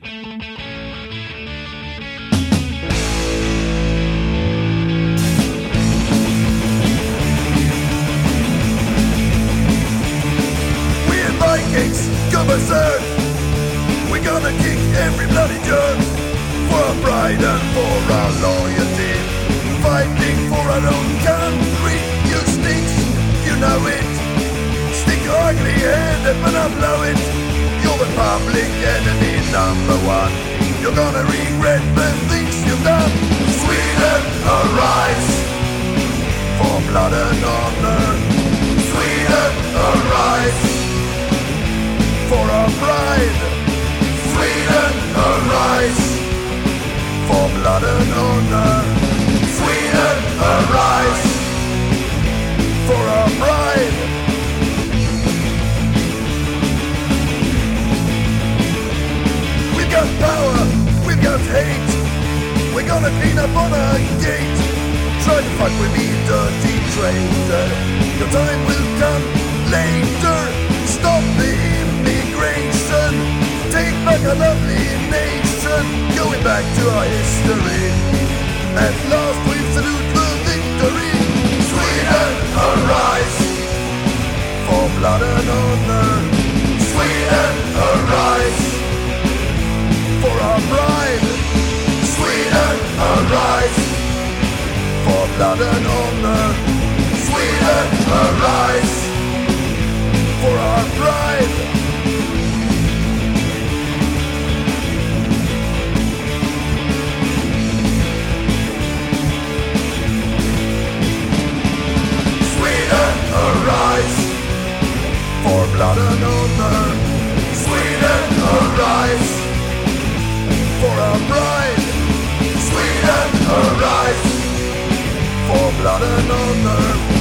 We in Vikings, go berserk. We're gonna kick every bloody jerk for our pride and for our loyalty. Fighting for our own country. You stinks, you know it. Stick your ugly head up and I blow it. Public enemy number one. You're gonna regret the things you've done. Sweden, arise for blood and honor. Sweden, arise for our pride. Sweden, arise for blood and honor. We're gonna clean up on our gate. Try to fuck with me, dirty traitor. Your time will come later. Stop the immigration. Take back a lovely nation. Going back to our history. At last we salute the victory. Sweden, arise for blood and honor. Sweden, blood and honor. Sweden, arise for our pride. Sweden, arise for blood and honor. Sweden, arise blood